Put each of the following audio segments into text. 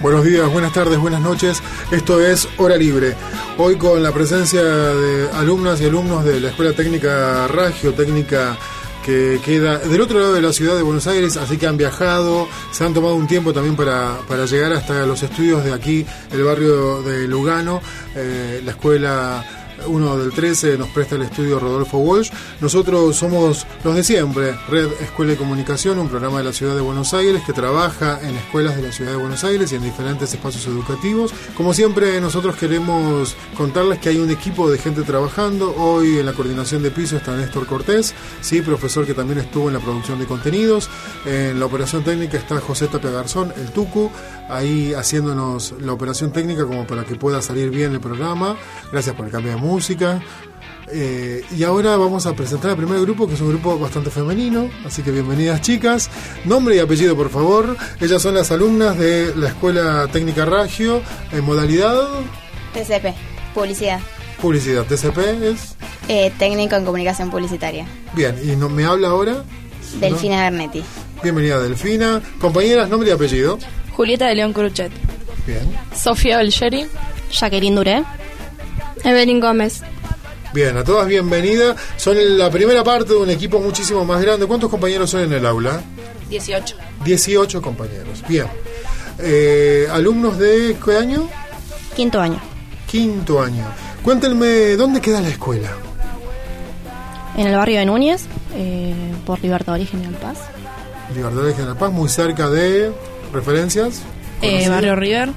Buenos días, buenas tardes, buenas noches. Esto es Hora Libre. Hoy con la presencia de alumnas y alumnos de la Escuela Técnica Ragio, técnica que queda del otro lado de la ciudad de Buenos Aires, así que han viajado, se han tomado un tiempo también para, para llegar hasta los estudios de aquí, el barrio de Lugano, eh, la escuela uno del 13 nos presta el estudio Rodolfo Walsh. Nosotros somos los de siempre, Red Escuela de Comunicación, un programa de la ciudad de Buenos Aires que trabaja en escuelas de la ciudad de Buenos Aires y en diferentes espacios educativos. Como siempre, nosotros queremos contarles que hay un equipo de gente trabajando. Hoy en la coordinación de piso está Néstor Cortés, sí, profesor que también estuvo en la producción de contenidos. En la operación técnica está José Tapia Garzón, el Tucu, ahí haciéndonos la operación técnica como para que pueda salir bien el programa. Gracias por el cambio de música. Eh, y ahora vamos a presentar al primer grupo, que es un grupo bastante femenino, así que bienvenidas chicas. Nombre y apellido, por favor. Ellas son las alumnas de la Escuela Técnica Ragio, en modalidad... TCP, publicidad. Publicidad, TCP es... Eh, técnico en comunicación publicitaria. Bien, y no, me habla ahora... Delfina Bernetti. Bienvenida Delfina. Compañeras, nombre y apellido. Julieta de León Cruchet. Bien. Sofía Belcheri. Jacqueline Duré. Evelyn Gómez. Bien, a todas bienvenidas. Son la primera parte de un equipo muchísimo más grande. ¿Cuántos compañeros son en el aula? 18. 18 compañeros. Bien. Eh, ¿Alumnos de qué año? Quinto año. Quinto año. Cuéntenme, ¿dónde queda la escuela? En el barrio de Núñez, eh, por Libertador y General Paz. Libertador y General Paz, muy cerca de... ¿Referencias? Eh, barrio River.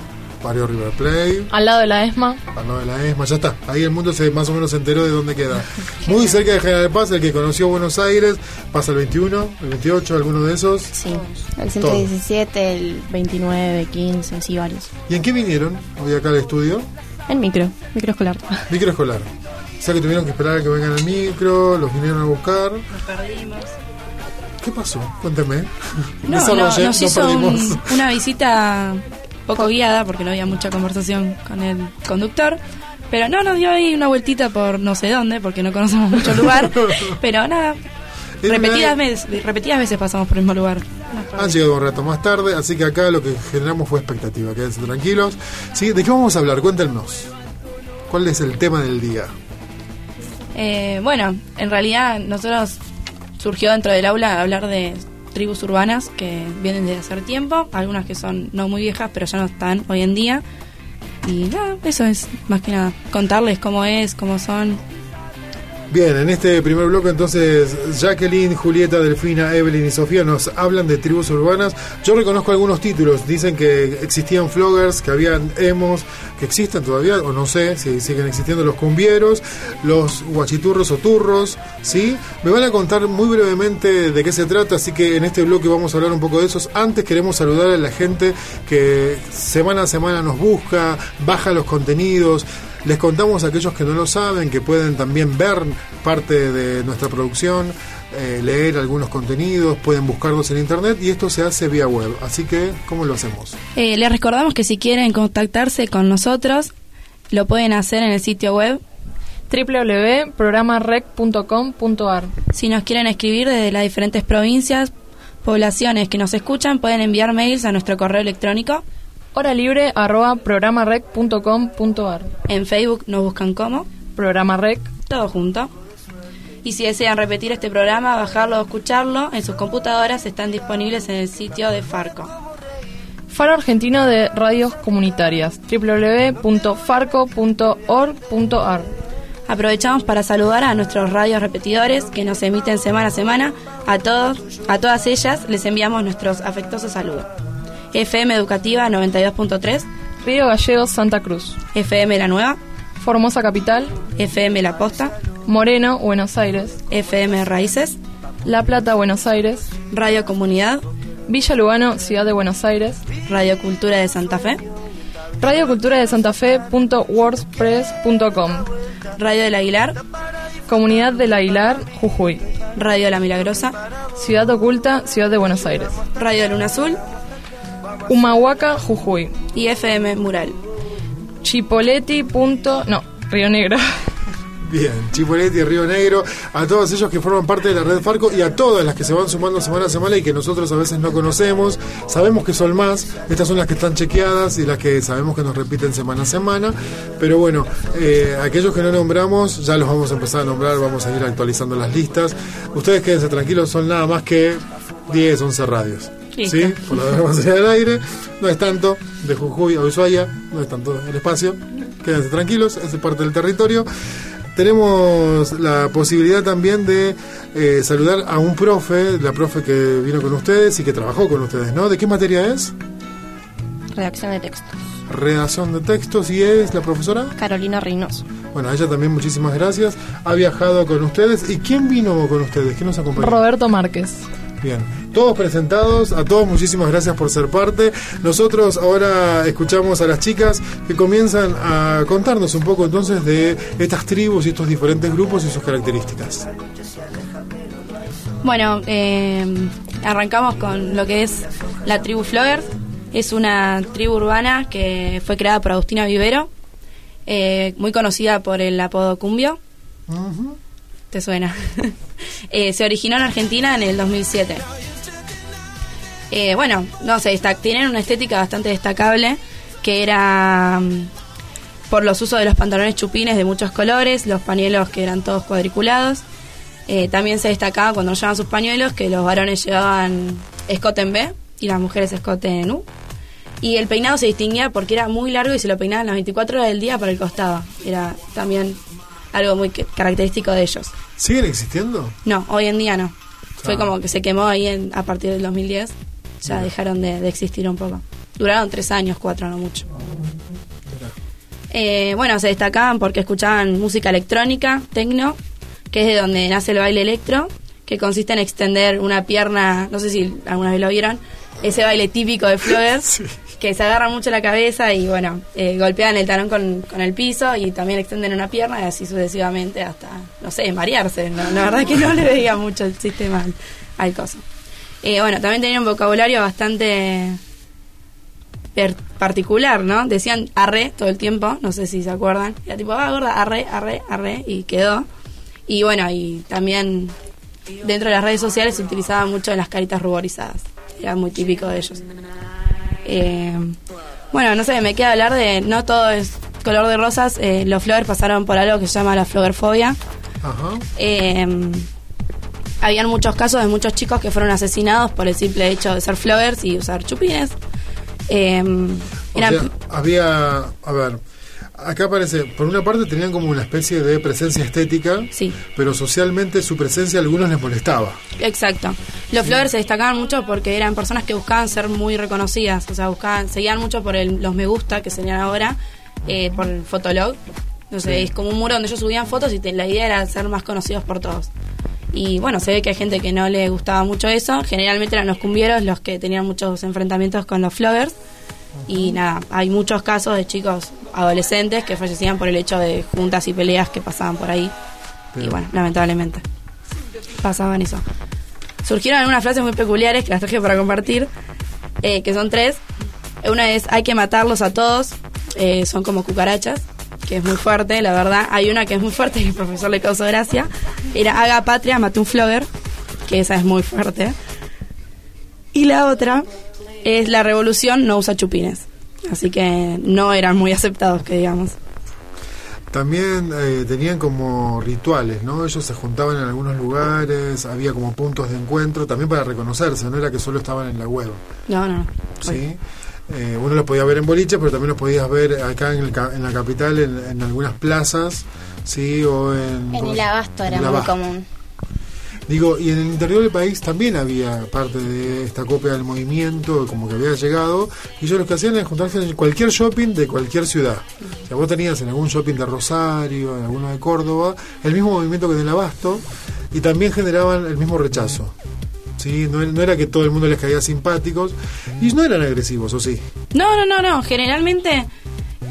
Barrio River Play. Al lado de la ESMA. Al lado de la ESMA, ya está. Ahí el mundo se más o menos se enteró de dónde queda. Muy cerca de General Paz, el que conoció Buenos Aires, pasa el 21, el 28, alguno de esos. Sí, el 117, el 29, 15, sí, varios. ¿Y en qué vinieron hoy acá al estudio? En micro, microescolar. Microescolar. O sea que tuvieron que esperar a que vengan al micro, los vinieron a buscar. Nos perdimos. ¿Qué pasó? Cuénteme. No, no, nos hizo un, una visita poco guiada porque no había mucha conversación con el conductor. Pero no, nos dio ahí una vueltita por no sé dónde, porque no conocemos mucho lugar. pero nada, repetidas, veces, repetidas veces pasamos por el mismo lugar. Han llegado un rato más tarde, así que acá lo que generamos fue expectativa. Quédense tranquilos. ¿Sí? ¿De qué vamos a hablar? Cuéntenos. ¿Cuál es el tema del día? Eh, bueno, en realidad nosotros surgió dentro del aula hablar de tribus urbanas que vienen de hace tiempo, algunas que son no muy viejas, pero ya no están hoy en día. Y nada, eso es más que nada, contarles cómo es, cómo son. Bien, en este primer bloque entonces Jacqueline, Julieta, Delfina, Evelyn y Sofía nos hablan de tribus urbanas. Yo reconozco algunos títulos, dicen que existían floggers, que habían emos, que existen todavía, o no sé si siguen existiendo los cumbieros, los guachiturros o turros, ¿sí? Me van a contar muy brevemente de qué se trata, así que en este bloque vamos a hablar un poco de esos. Antes queremos saludar a la gente que semana a semana nos busca, baja los contenidos. Les contamos a aquellos que no lo saben que pueden también ver parte de nuestra producción, eh, leer algunos contenidos, pueden buscarlos en internet y esto se hace vía web. Así que, ¿cómo lo hacemos? Eh, les recordamos que si quieren contactarse con nosotros, lo pueden hacer en el sitio web www.programarec.com.ar. Si nos quieren escribir desde las diferentes provincias, poblaciones que nos escuchan, pueden enviar mails a nuestro correo electrónico Hora libre arroba programarec.com.ar. En Facebook nos buscan como Programa Rec. Todo junto. Y si desean repetir este programa, bajarlo o escucharlo, en sus computadoras están disponibles en el sitio de Farco. Faro Argentino de Radios Comunitarias, www.farco.org.ar. Aprovechamos para saludar a nuestros radios repetidores que nos emiten semana a semana. A todos, a todas ellas les enviamos nuestros afectuosos saludos. FM Educativa 92.3, Río Gallegos Santa Cruz, FM La Nueva, Formosa Capital, FM La Posta, Moreno Buenos Aires, FM Raíces, La Plata Buenos Aires, Radio Comunidad, Villa Lugano Ciudad de Buenos Aires, Radio Cultura de Santa Fe, Radiocultura de Santa Fe.wordpress.com Radio del Aguilar, Comunidad del Aguilar, Jujuy. Radio La Milagrosa, Ciudad Oculta, Ciudad de Buenos Aires. Radio Luna Azul Humahuaca, Jujuy. y FM Mural. Chipoleti. punto- No, Río Negro. Bien, Chipoleti, Río Negro, a todos ellos que forman parte de la red Farco y a todas las que se van sumando semana a semana y que nosotros a veces no conocemos. Sabemos que son más, estas son las que están chequeadas y las que sabemos que nos repiten semana a semana. Pero bueno, eh, aquellos que no nombramos, ya los vamos a empezar a nombrar, vamos a ir actualizando las listas. Ustedes quédense tranquilos, son nada más que 10, 11 radios. Listo. ¿Sí? Por demás salir al aire. No es tanto de Jujuy a Ushuaia, no es tanto el espacio. Quédense tranquilos, es parte del territorio. Tenemos la posibilidad también de eh, saludar a un profe, la profe que vino con ustedes y que trabajó con ustedes, ¿no? ¿De qué materia es? Redacción de textos. Redacción de textos y es la profesora. Carolina Reynoso. Bueno, a ella también muchísimas gracias. Ha viajado con ustedes. ¿Y quién vino con ustedes? ¿Quién nos acompañó? Roberto Márquez. Bien, todos presentados, a todos muchísimas gracias por ser parte. Nosotros ahora escuchamos a las chicas que comienzan a contarnos un poco entonces de estas tribus y estos diferentes grupos y sus características. Bueno, eh, arrancamos con lo que es la tribu Floggers. Es una tribu urbana que fue creada por Agustina Vivero, eh, muy conocida por el apodo Cumbio. Ujú. ¿Te suena? Eh, se originó en Argentina en el 2007. Eh, bueno, no sé, destac- tienen una estética bastante destacable, que era mm, por los usos de los pantalones chupines de muchos colores, los pañuelos que eran todos cuadriculados. Eh, también se destacaba cuando llevaban sus pañuelos que los varones llevaban escote en B y las mujeres escote en U. Y el peinado se distinguía porque era muy largo y se lo peinaban las 24 horas del día para el costado. Era también algo muy característico de ellos. ¿Siguen existiendo? No, hoy en día no. Fue Ah. como que se quemó ahí en- a partir del 2010. Ya dejaron de, de existir un poco. Duraron tres años, cuatro, no mucho. Eh, bueno, se destacaban porque escuchaban música electrónica, tecno, que es de donde nace el baile electro, que consiste en extender una pierna, no sé si alguna vez lo vieron, ese baile típico de Flowers, que se agarra mucho la cabeza y bueno, eh, golpean el talón con, el piso y también extienden una pierna y así sucesivamente hasta, no sé, marearse. La verdad que no le veía mucho el sistema al, al coso. Eh, bueno, también tenía un vocabulario bastante particular, ¿no? Decían arre todo el tiempo, no sé si se acuerdan. Era tipo, ah, gorda, arre, arre, arre, y quedó. Y bueno, y también dentro de las redes sociales se utilizaban mucho las caritas ruborizadas. Era muy típico de ellos. Eh, bueno, no sé, me queda hablar de no todo es color de rosas. eh, los flowers pasaron por algo que se llama la flowerfobia. Ajá. Eh, habían muchos casos de muchos chicos que fueron asesinados por el simple hecho de ser floggers y usar chupines. Eh, O eran- sea, había, a ver, acá parece, por una parte tenían como una especie de presencia estética, Sí. pero socialmente su presencia a algunos les molestaba. Exacto. Los floggers se destacaban mucho porque eran personas que buscaban ser muy reconocidas, o sea, buscaban, seguían mucho por el- los me gusta que serían ahora, eh, por el fotolog. No sé, es como un muro donde ellos subían fotos y te- la idea era ser más conocidos por todos. Y bueno, se ve que hay gente que no le gustaba mucho eso. Generalmente eran los cumbieros los que tenían muchos enfrentamientos con los floggers. Y nada, hay muchos casos de chicos adolescentes que fallecían por el hecho de juntas y peleas que pasaban por ahí. Y bueno, lamentablemente pasaban eso. Surgieron algunas frases muy peculiares que las traje para compartir, eh, que son tres. Una es, hay que matarlos a todos, eh, son como cucarachas, que es muy fuerte, la verdad. Hay una que es muy fuerte y el profesor le causó gracia. Era, haga patria, mate un flogger, que esa es muy fuerte. Y la otra es, la revolución no usa chupines. Así que no eran muy aceptados, que digamos. También eh, tenían como rituales, ¿no? Ellos se juntaban en algunos lugares, había como puntos de encuentro, también para reconocerse, no era que solo estaban en la web, No, no, no. ¿sí? Eh, uno los podía ver en boliche, pero también los podías ver acá en, el ca- en la capital, en, en algunas plazas, ¿sí? O en... En ¿cómo el abasto en era el muy común. Digo, y en el interior del país también había parte de esta copia del movimiento, como que había llegado, y ellos lo que hacían era juntarse en cualquier shopping de cualquier ciudad. O sea, vos tenías en algún shopping de Rosario, en alguno de Córdoba, el mismo movimiento que en el Abasto, y también generaban el mismo rechazo. ¿Sí? No, era que todo el mundo les caía simpáticos, y no eran agresivos, ¿o sí? No, no, no, no. Generalmente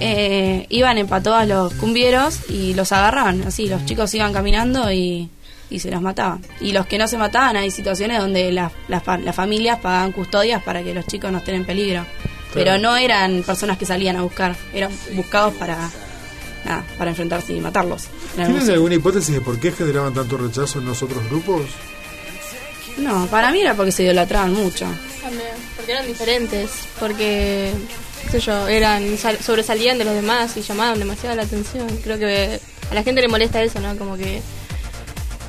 eh, iban empatados los cumbieros y los agarraban, así, los chicos iban caminando y, y se los mataban. Y los que no se mataban, hay situaciones donde las, las, fa- las familias pagaban custodias para que los chicos no estén en peligro. Pero no eran personas que salían a buscar, eran buscados para, nada, para enfrentarse y matarlos. Eran ¿Tienen algo alguna hipótesis de por qué generaban tanto rechazo en los otros grupos? No, para mí era porque se idolatraban mucho. También, porque eran diferentes, porque, qué sé yo, eran, sal- sobresalían de los demás y llamaban demasiado la atención. Creo que a la gente le molesta eso, ¿no? Como que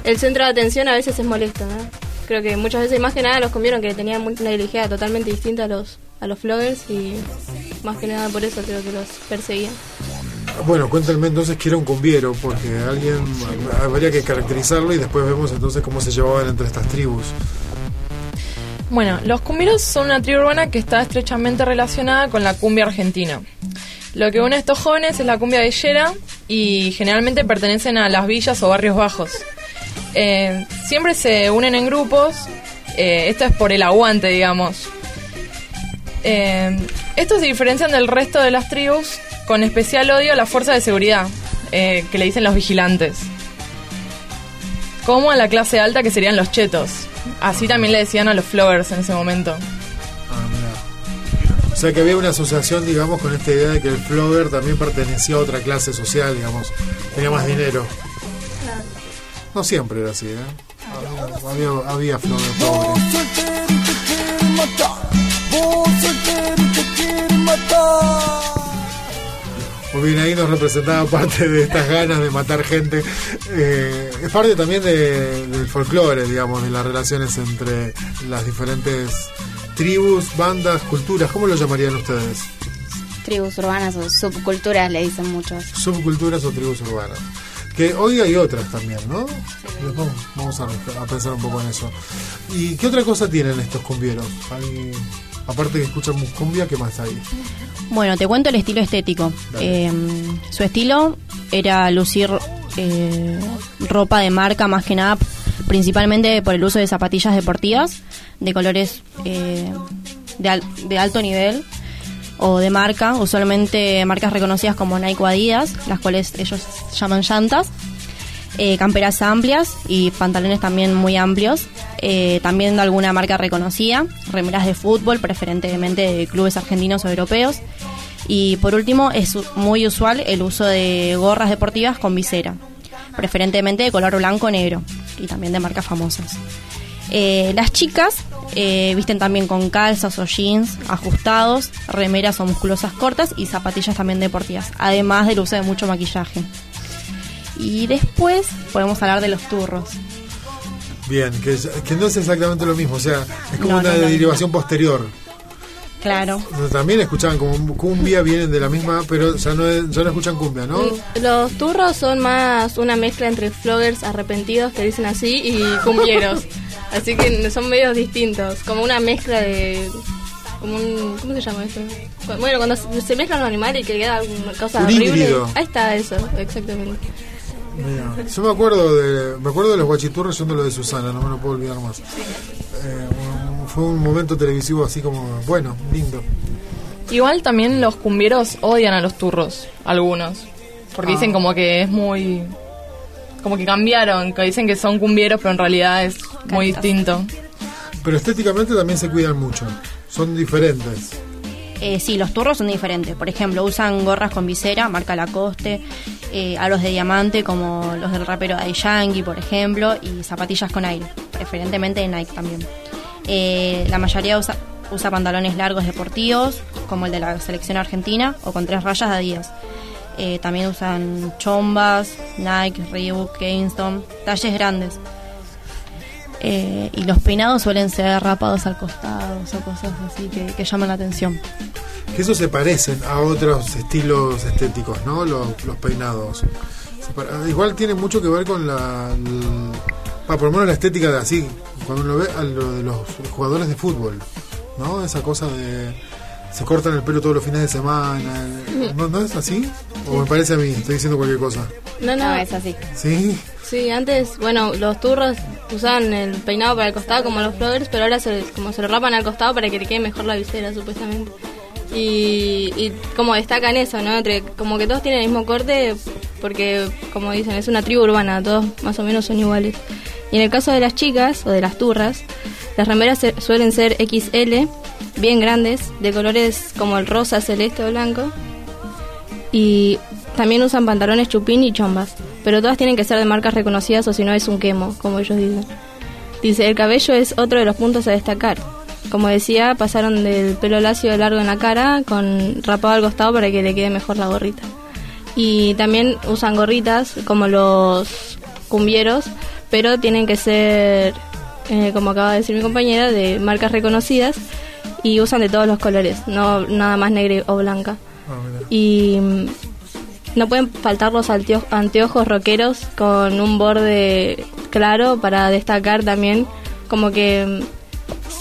el centro de atención a veces es molesto, ¿no? Creo que muchas veces, más que nada, los comieron que tenían una ideología totalmente distinta a los a los vloggers y más que nada por eso creo que los perseguían. Bueno, cuéntame entonces que era un cumbiero, porque alguien habría que caracterizarlo y después vemos entonces cómo se llevaban entre estas tribus. Bueno, los cumbieros son una tribu urbana que está estrechamente relacionada con la cumbia argentina. Lo que une a estos jóvenes es la cumbia villera y generalmente pertenecen a las villas o barrios bajos. Eh, siempre se unen en grupos, eh, esto es por el aguante, digamos. Eh, estos se diferencian del resto de las tribus con especial odio a la fuerza de seguridad, que le dicen los vigilantes. Como a la clase alta que serían los chetos. Así también le decían a los flowers en ese momento. Ah. O sea que había una asociación, digamos, con esta idea de que el flogger también pertenecía a otra clase social, digamos, tenía más dinero. No siempre era así, ¿eh? Había, había, había flogger pobre. Muy bien, ahí nos representaba parte de estas ganas de matar gente. Eh, es parte también de- del folclore, digamos, de las relaciones entre las diferentes tribus, bandas, culturas. ¿Cómo lo llamarían ustedes? Tribus urbanas o subculturas le dicen muchos. Subculturas o tribus urbanas. Que hoy hay otras también, ¿no? Vamos, vamos a, a pensar un poco en eso. ¿Y qué otra cosa tienen estos cumbieros? Hay- aparte que escuchan cumbia, ¿qué más hay? Bueno, te cuento el estilo estético. Eh, su estilo era lucir eh, ropa de marca más que nada, principalmente por el uso de zapatillas deportivas de colores eh, de, al- de alto nivel o de marca, usualmente marcas reconocidas como Nike o Adidas, las cuales ellos llaman llantas. Eh, camperas amplias y pantalones también muy amplios. Eh, también de alguna marca reconocida, remeras de fútbol, preferentemente de clubes argentinos o europeos. Y por último, es muy usual el uso de gorras deportivas con visera, preferentemente de color blanco o negro, y también de marcas famosas. Eh, las chicas eh, visten también con calzas o jeans ajustados, remeras o musculosas cortas y zapatillas también deportivas, además del uso de mucho maquillaje. Y después podemos hablar de los turros. Bien, que, que no es exactamente lo mismo, o sea, es como No, una no, no. derivación posterior. Claro. También escuchaban como cumbia, vienen de la misma, pero ya no, ya no escuchan cumbia, ¿no? Los turros son más una mezcla entre floggers arrepentidos que dicen así y cumbieros. así que son medios distintos, como una mezcla de como un ¿cómo se llama eso? Bueno, cuando se mezclan los animales y que queda alguna cosa Un horrible. híbrido. Ahí está eso, exactamente. Mira, Yo me acuerdo de me acuerdo de los guachiturros yendo lo de Susana, no me lo puedo olvidar más. Eh, fue un momento televisivo así como, bueno, lindo. Igual también los cumbieros odian a los turros, algunos. Porque dicen como que es muy... Como que cambiaron, que dicen que son cumbieros, pero en realidad es muy distinto. Pero estéticamente también se cuidan mucho. Son diferentes. Eh, sí, los turros son diferentes. Por ejemplo, usan gorras con visera, marca Lacoste, eh, aros de diamante como los del rapero Daddy Yankee, por ejemplo, y zapatillas con aire, preferentemente de Nike también. Eh, la mayoría usa, usa pantalones largos deportivos, como el de la selección argentina, o con tres rayas de Adidas. Eh, también usan chombas, Nike, Reebok, Kingston, talles grandes. Eh, y los peinados suelen ser rapados al costado o cosas así que, llaman la atención. Que eso se parecen a otros estilos estéticos, ¿no? Los, los peinados. Pa- Igual tiene mucho que ver con la. El- pa, por lo menos la estética de así, cuando uno ve a lo de los jugadores de fútbol, ¿no? Esa cosa de. Se cortan el pelo todos los fines de semana. ¿No, no es así? ¿O me parece a mí? Estoy diciendo cualquier cosa. No, no, No, es así. ¿Sí? Sí, antes, bueno, los turros usaban el peinado para el costado como los floggers, pero ahora se, como se lo rapan al costado para que le quede mejor la visera, supuestamente. Y, y como destacan eso, ¿no? Entre, como que todos tienen el mismo corte, porque, como dicen, es una tribu urbana, todos más o menos son iguales. Y en el caso de las chicas, o de las turras, las remeras suelen ser XL, bien grandes, de colores como el rosa, celeste o blanco. Y también usan pantalones chupín y chombas, pero todas tienen que ser de marcas reconocidas o si no es un quemo, como ellos dicen. Dice, el cabello es otro de los puntos a destacar. Como decía, pasaron del pelo lacio largo en la cara con rapado al costado para que le quede mejor la gorrita. Y también usan gorritas como los cumbieros, pero tienen que ser, eh, como acaba de decir mi compañera, de marcas reconocidas y usan de todos los colores, no nada más negra o blanca. Mira. Y mm, no pueden faltar los anteo- anteojos rockeros con un borde claro para destacar también, como que mm,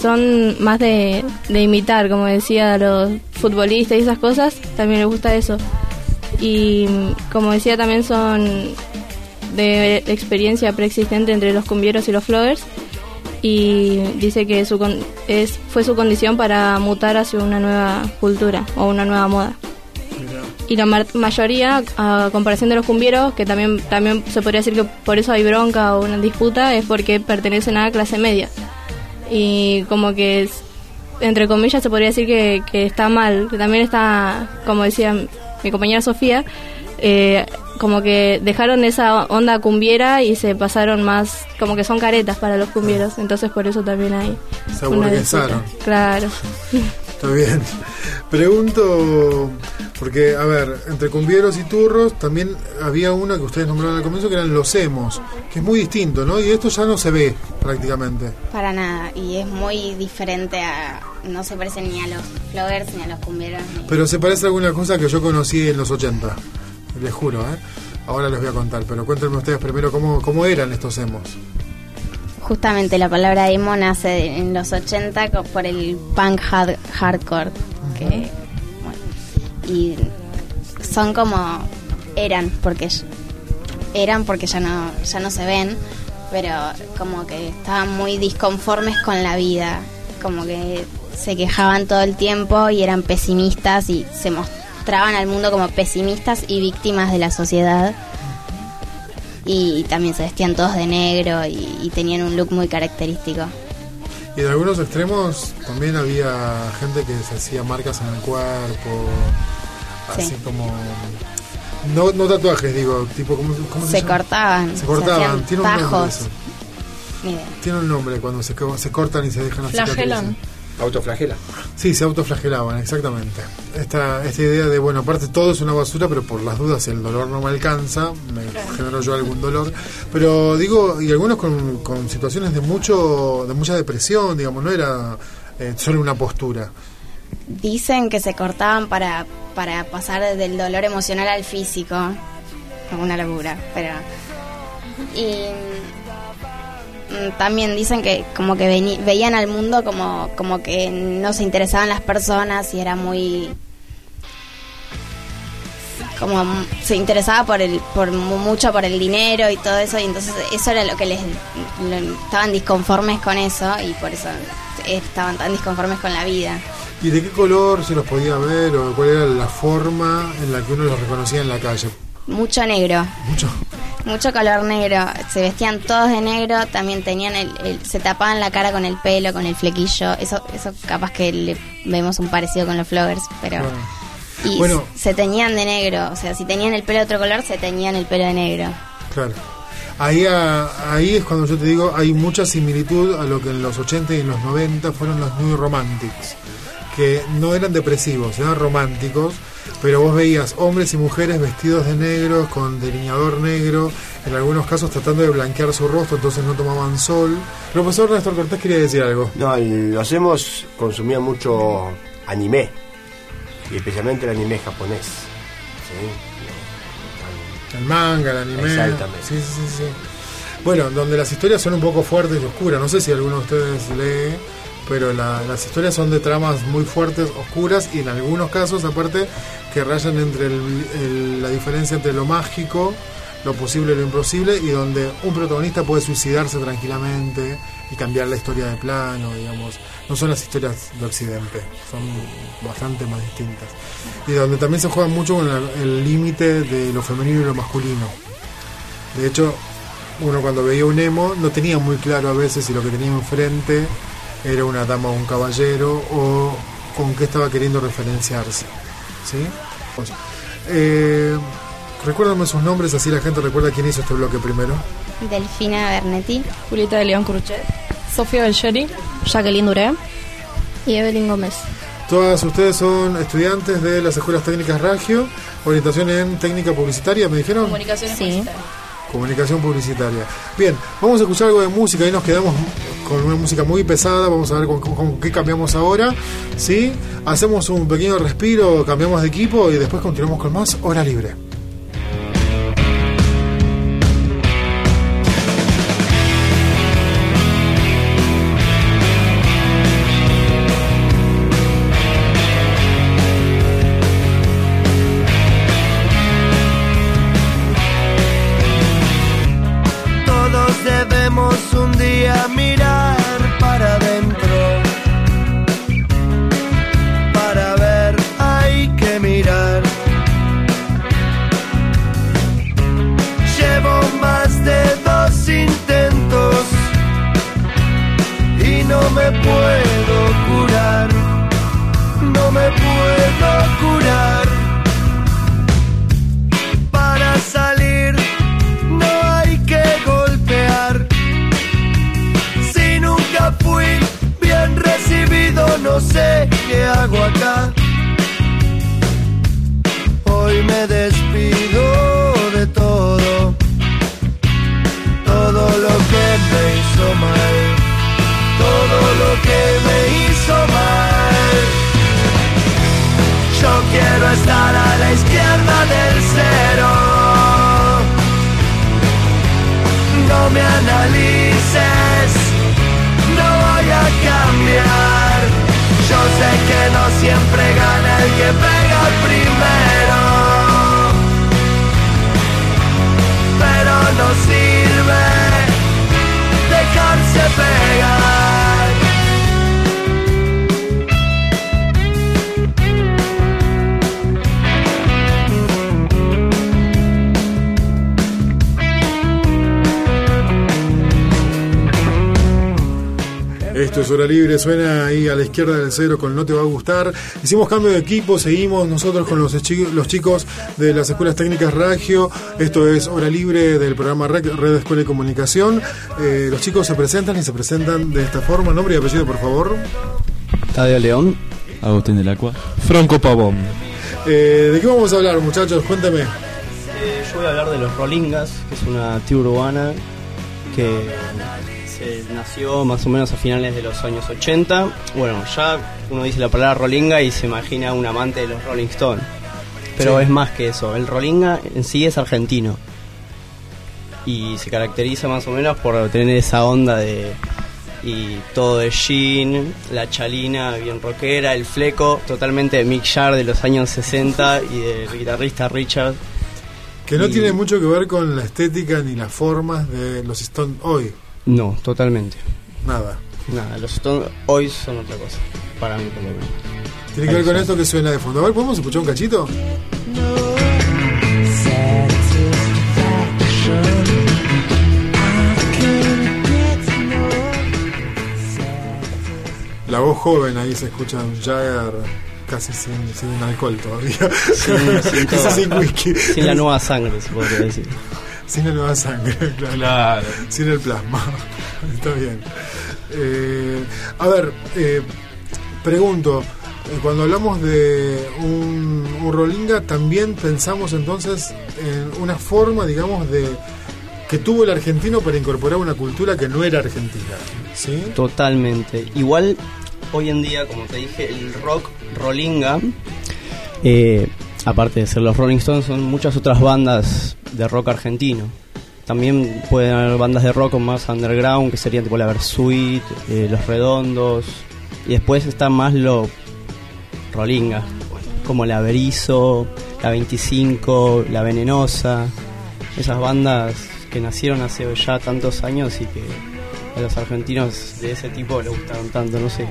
son más de, de imitar, como decía, a los futbolistas y esas cosas, también les gusta eso. Y como decía, también son de experiencia preexistente entre los cumbieros y los floggers y dice que su con- es, fue su condición para mutar hacia una nueva cultura o una nueva moda. Y la mar- mayoría, a comparación de los cumbieros, que también, también se podría decir que por eso hay bronca o una disputa, es porque pertenecen a la clase media. Y como que, es- entre comillas, se podría decir que, que está mal, que también está, como decía mi compañera Sofía, eh, como que dejaron esa onda cumbiera y se pasaron más, como que son caretas para los cumbieros, entonces por eso también hay Se. Claro. Está bien. Pregunto, porque, a ver, entre cumbieros y turros también había uno que ustedes nombraron al comienzo que eran los emos, que es muy distinto, ¿no? Y esto ya no se ve prácticamente. Para nada, y es muy diferente a... No se parece ni a los floggers ni a los cumbieros. ni- Pero se parece a alguna cosa que yo conocí en los 80, les juro, ¿eh? Ahora les voy a contar, pero cuéntenme ustedes primero cómo, cómo eran estos emos. Justamente la palabra emo nace en los 80 co- por el punk hard- hardcore. Que, y son como. Eran, porque eran porque ya no, ya no se ven, pero como que estaban muy disconformes con la vida. Como que se quejaban todo el tiempo y eran pesimistas y se mostraban al mundo como pesimistas y víctimas de la sociedad y también se vestían todos de negro y, y tenían un look muy característico. Y en algunos extremos también había gente que se hacía marcas en el cuerpo, así Sí. como... No, no tatuajes, digo, tipo, ¿cómo, cómo se, Se cortaban, Se cortaban, hacían tiene un nombre eso. Tiene un nombre cuando se, se cortan y se dejan así. Flagelan. Autoflagela. Sí, se autoflagelaban, exactamente. Esta, esta idea de, bueno, aparte todo es una basura, pero por las dudas el dolor no me alcanza, me genero yo algún dolor. Pero digo, y algunos con, con situaciones de mucho de mucha depresión, digamos, no era eh, solo una postura. Dicen que se cortaban para, para pasar del dolor emocional al físico. Una locura, pero... Y mm, también dicen que como que veían al mundo como, como que no se interesaban las personas y era muy... como se interesaba por el por mu- mucho por el dinero y todo eso y entonces eso era lo que les estaban disconformes con eso y por eso estaban tan disconformes con la vida ¿Y de qué color se los podía ver o cuál era la forma en la que uno los reconocía en la calle? mucho negro Mucho. mucho color negro se vestían todos de negro también tenían el, el- se tapaban la cara con el pelo con el flequillo eso eso capaz que le vemos un parecido con los floggers pero Bueno. y Bueno. se teñían de negro o sea si tenían el pelo de otro color se teñían el pelo de negro Claro. Ahí, a- ahí es cuando yo te digo, hay mucha similitud a lo que en los 80 y en los 90 fueron los New Romantics, que no eran depresivos, eran románticos, pero vos veías hombres y mujeres vestidos de negro, con delineador negro, en algunos casos tratando de blanquear su rostro, entonces no tomaban sol. El profesor Néstor Cortés quería decir algo. No, los hemos consumía mucho anime, y especialmente el anime japonés. ¿sí? El manga, el anime. Exactamente. Sí, sí, sí. Bueno, donde las historias son un poco fuertes y oscuras. No sé si alguno de ustedes lee, pero la- las historias son de tramas muy fuertes, oscuras y en algunos casos, aparte, que rayan entre el- la diferencia entre lo mágico lo posible y lo imposible y donde un protagonista puede suicidarse tranquilamente y cambiar la historia de plano, digamos. No son las historias de Occidente, son bastante más distintas. Y donde también se juega mucho con el límite de lo femenino y lo masculino. De hecho, uno cuando veía un emo no tenía muy claro a veces si lo que tenía enfrente era una dama o un caballero o con qué estaba queriendo referenciarse. ¿Sí? Pues, eh, recuérdame sus nombres, así la gente recuerda quién hizo este bloque primero. Delfina Bernetti, Julieta de León Cruchet, Sofía Belcheri, Jacqueline Duré y Evelyn Gómez. Todas ustedes son estudiantes de las escuelas técnicas Ragio, orientación en técnica publicitaria, ¿me dijeron? Comunicación Sí. Comunicación publicitaria. Bien, vamos a escuchar algo de música. Ahí nos quedamos con una música muy pesada. Vamos a ver con, con- qué cambiamos ahora. ¿Sí? Hacemos un pequeño respiro, cambiamos de equipo y después continuamos con más Hora Libre. Libre, suena ahí a la izquierda del cero con No Te Va a Gustar. Hicimos cambio de equipo, seguimos nosotros con los, los chicos de las escuelas técnicas Ragio. Esto es Hora Libre del programa REC, Red Escuela de Comunicación. Eh, los chicos se presentan y se presentan de esta forma. Nombre y apellido, por favor. Tadeo León, Agustín del Acua. Franco Pavón. Eh, ¿De qué vamos a hablar, muchachos? Cuéntame. Eh, yo voy a hablar de los Rolingas, que es una tribu urbana que se nació más o menos a finales de los años 80. Bueno, ya uno dice la palabra Rolinga y se imagina un amante de los Rolling Stones. Pero Sí. es más que eso. El Rolinga en sí es argentino. Y se caracteriza más o menos por tener esa onda de. Y todo de jean, la chalina bien rockera, el fleco totalmente de Mick Jagger de los años 60 y del guitarrista Richard. Que no Y- tiene mucho que ver con la estética ni las formas de los Stones hoy. No, totalmente. Nada. Nada, los Stones hoy son otra cosa. Para mí, por lo menos. Tiene que ver con esto que suena de fondo. A ver, ¿podemos escuchar un cachito? La voz joven ahí se escucha un Jagger casi sin, sin alcohol todavía. Sin, sin sin whisky. Sin la nueva sangre, se podría decir. Sin la nueva sangre, claro. Sin el plasma. Está bien. Eh, a ver, eh, pregunto, eh, cuando hablamos de un, un Rolinga, también pensamos entonces en una forma, digamos, de que tuvo el argentino para incorporar una cultura que no era argentina. ¿Sí? Totalmente. Igual, hoy en día, como te dije, el rock Rolinga, eh, aparte de ser los Rolling Stones, son muchas otras bandas de rock argentino. También pueden haber bandas de rock más underground, que serían tipo la Versuit, eh, Los Redondos. Y después está más lo Rolinga, como la Berizo, la 25, la Venenosa. esas bandas que nacieron hace ya tantos años y que a los argentinos de ese tipo les gustaron tanto, no sé.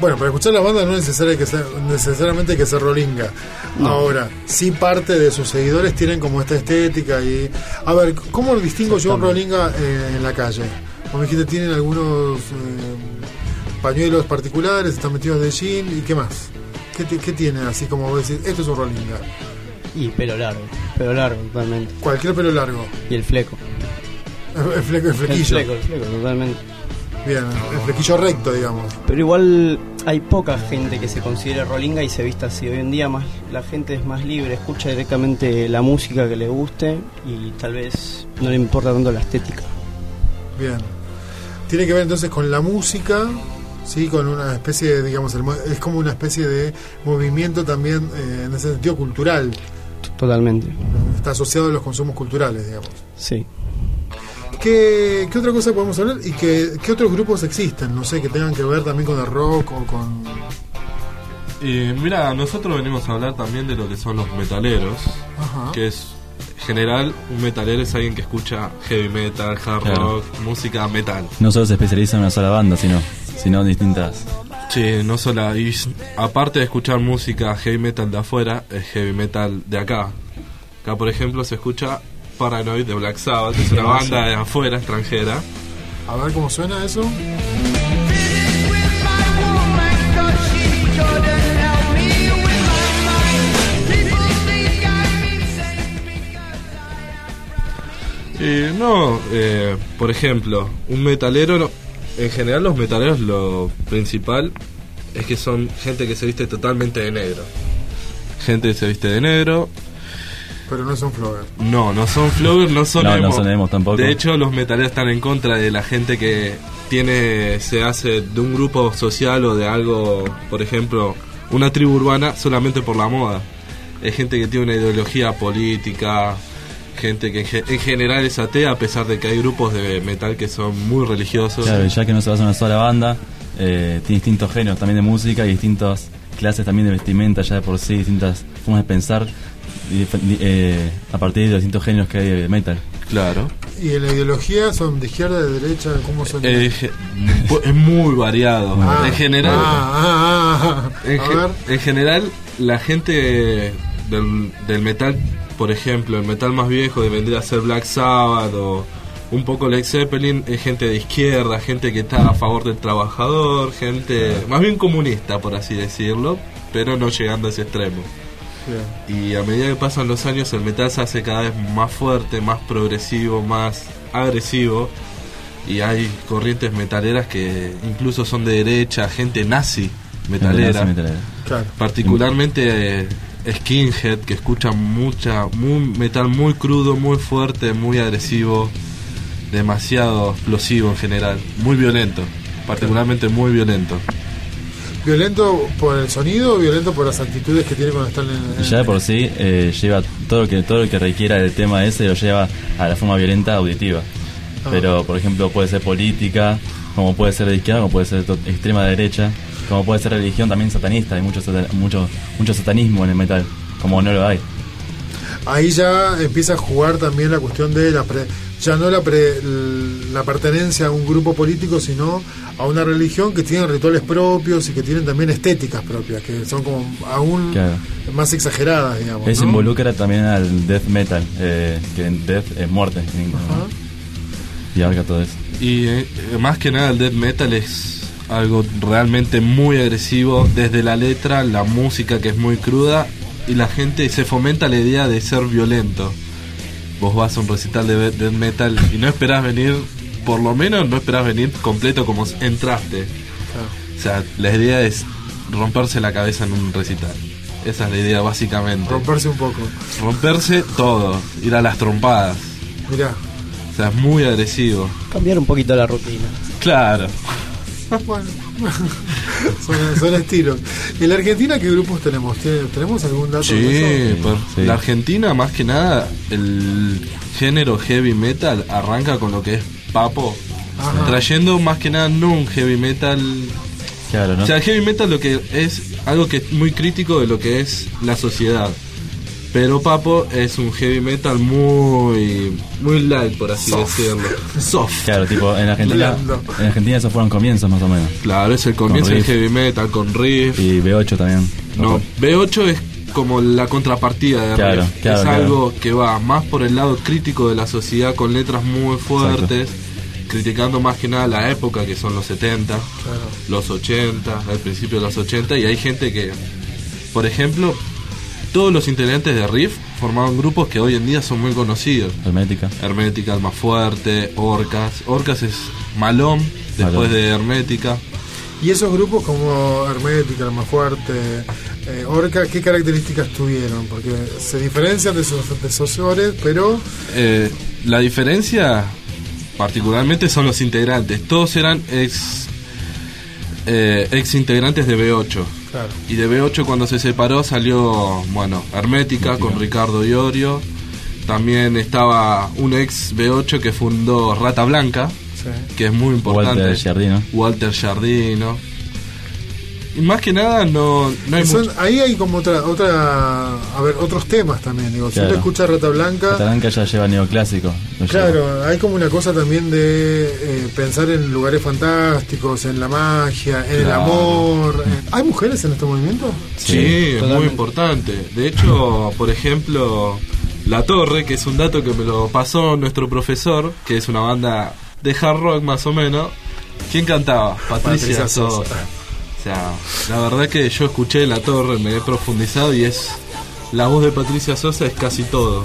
Bueno, para escuchar la banda no es necesario que ser, necesariamente hay que ser rolinga. Ahora, sí parte de sus seguidores tienen como esta estética y... A ver, ¿cómo distingo yo un rolinga eh, en la calle? Como dijiste, tienen algunos eh, pañuelos particulares, están metidos de jean y qué más. ¿Qué, qué tienen así como decís, esto es un rolinga? Y pelo largo, pelo largo totalmente. Cualquier pelo largo. Y el fleco. El, el fleco- el flequillo. El fleco, el fleco, totalmente. Bien, el flequillo recto, digamos. Pero igual hay poca gente que se considere rolinga y se vista así. Hoy en día más la gente es más libre, escucha directamente la música que le guste y tal vez no le importa tanto la estética. Bien. Tiene que ver entonces con la música, sí, con una especie de, digamos, el mo- es como una especie de movimiento también eh, en ese sentido cultural. Totalmente. Está asociado a los consumos culturales, digamos. Sí. ¿Qué, qué otra cosa podemos hablar? ¿Y qué, qué otros grupos existen? No sé, que tengan que ver también con el rock o con... Y mira, nosotros venimos a hablar también de lo que son los metaleros, Ajá. que es en general un metalero es alguien que escucha heavy metal, hard Claro. rock, música metal. No solo se especializa en una sola banda, sino, sino en distintas. Sí, no solo y aparte de escuchar música heavy metal de afuera, es heavy metal de acá. Acá por ejemplo se escucha Paranoid de Black Sabbath, que es una banda de afuera, extranjera. A ver cómo suena eso. Eh, no, eh, por ejemplo, un metalero, no- en general los metaleros lo principal es que son gente que se viste totalmente de negro. Gente que se viste de negro. Pero no son flogger. No, no son flogger, no son No, no emo. son emos tampoco. De hecho, los metaleros están en contra de la gente que tiene, se hace de un grupo social o de algo, por ejemplo, una tribu urbana solamente por la moda. Es gente que tiene una ideología política, gente que en ge- en general es atea, a pesar de que hay grupos de metal que son muy religiosos. Claro, ya que no se basa en una sola banda, eh, tiene distintos géneros también de música y distintas clases también de vestimenta ya de por sí, distintas formas de pensar y eh, a partir de los distintos géneros que hay de metal. Claro. ¿Y en la ideología son de izquierda, de derecha? ¿Cómo son? Eh, es muy variado. Ah, en general, ah, ah, ah, en, a ge- ver. en general, la gente del, del metal, por ejemplo, el metal más viejo que vendría a ser Black Sabbath o un poco Led Zeppelin, es gente de izquierda, gente que está a favor del trabajador, gente más bien comunista, por así decirlo, pero no llegando a ese extremo. Y a medida que pasan los años, el metal se hace cada vez más fuerte, más progresivo, más agresivo. Y hay corrientes metaleras que incluso son de derecha, gente nazi metalera. nazi metalera. Claro. Particularmente eh, skinhead, que escucha mucha, muy, metal muy crudo, muy fuerte, muy agresivo, demasiado explosivo en general, muy violento, particularmente muy violento. ¿Violento por el sonido o violento por las actitudes que tiene cuando están en, Y ya de por sí eh, lleva todo lo que todo lo que requiera el tema ese lo lleva a la forma violenta auditiva. Ah. Pero por ejemplo puede ser política, como puede ser de izquierda, como puede ser to- extrema derecha, como puede ser religión también satanista, hay mucho sata- mucho mucho satanismo en el metal, como no lo hay. Ahí ya empieza a jugar también la cuestión de la pre- ya no la, pre- la pertenencia a un grupo político, sino a una religión que tiene rituales propios y que tienen también estéticas propias, que son como aún Claro. más exageradas, digamos. Eso ¿no? involucra también al death metal, eh, que en death es muerte. en- Y abarca todo eso. Y eh, más que nada el death metal es algo realmente muy agresivo, desde la letra, la música que es muy cruda y la gente se fomenta la idea de ser violento. Vos vas a un recital de death metal y no esperás venir, por lo menos no esperás venir completo como entraste. O sea, la idea es romperse la cabeza en un recital. Esa es la idea básicamente. Romperse un poco. Romperse todo, ir a las trompadas. Mirá. O sea, es muy agresivo. Cambiar un poquito la rutina. Claro. Bueno, son, son estilos. ¿En la Argentina qué grupos tenemos? ¿Tiene- ¿Tenemos algún dato? Sí, de eso? por- la Argentina más que nada el género heavy metal arranca con lo que es Papo, Ajá. trayendo más que nada no un heavy metal. Claro, ¿no? O sea, el heavy metal lo que es algo que es muy crítico de lo que es la sociedad. Pero Papo es un heavy metal muy muy light, por así Soft. decirlo. Soft. Claro, tipo, en Argentina, Blando. en Argentina esos fueron comienzos más o menos. Claro, es el comienzo del heavy metal con riff. Y B8 también. No, B8 es como la contrapartida de Claro, riff. claro, es claro. algo que va más por el lado crítico de la sociedad con letras muy fuertes, criticando más que nada la época que son los 70, los 80, al principio de los 80 y hay gente que por ejemplo, todos los integrantes de Riff formaban grupos que hoy en día son muy conocidos. Hermética. Hermética, el más fuerte, Orcas. Orcas es Malón, después Malón. de Hermética. Y esos grupos como Hermética, el más fuerte, eh, Orca, ¿qué características tuvieron? Porque se diferencian de sus antecesores, pero Eh, la diferencia, particularmente, son los integrantes. Todos eran ex, eh, ex integrantes de B8. Claro. Y de B8 cuando se separó salió, bueno, Hermética con Ricardo Iorio. También estaba un ex B8 que fundó Rata Blanca, sí. que es muy importante. Walter Giardino. Walter Giardino. Y más que nada no, no hay Son- ahí hay como otra, otra, a ver, otros temas también. Digo, si uno escucha Rata Blanca, Taranca ya lleva neoclásico. lleva. Claro, hay como una cosa también de eh, pensar en lugares fantásticos, en la magia, en el amor. Eh, ¿Hay mujeres en este movimiento? Sí, es muy importante. De hecho, por ejemplo, La Torre, que es un dato que me lo pasó nuestro profesor, que es una banda de hard rock más o menos. ¿Quién cantaba? Patricia, Patricia Sosa. Sosa. O sea, la verdad que yo escuché La Torre, me he profundizado y es... La voz de Patricia Sosa es casi todo.